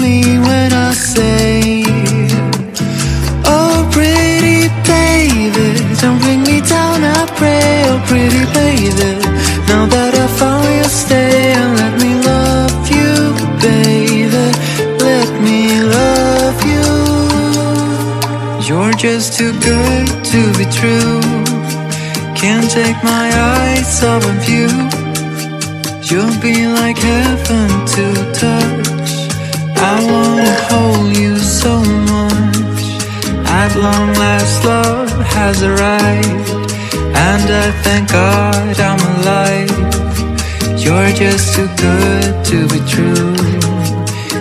Me when I say, Oh, pretty baby. Don't bring me down, I pray. Oh, pretty baby. Now that I found you, stay and let me love you, baby. Let me love you. You're just too good to be true. Can't take my eyes off of you. You'll be like heaven to touch. I wanna hold you so much. At long last, love has arrived. And I thank God I'm alive. You're just too good to be true.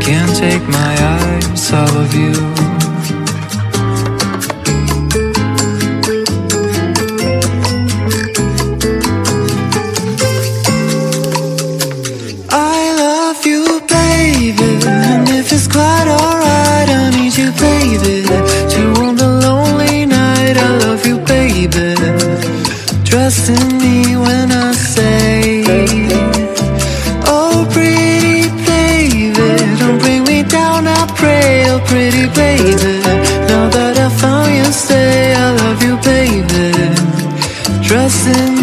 Can't take my eyes off of you. Trust in me when I say Oh pretty baby Don't bring me down I pray Oh pretty baby Now that I found you say I love you baby. Trust in me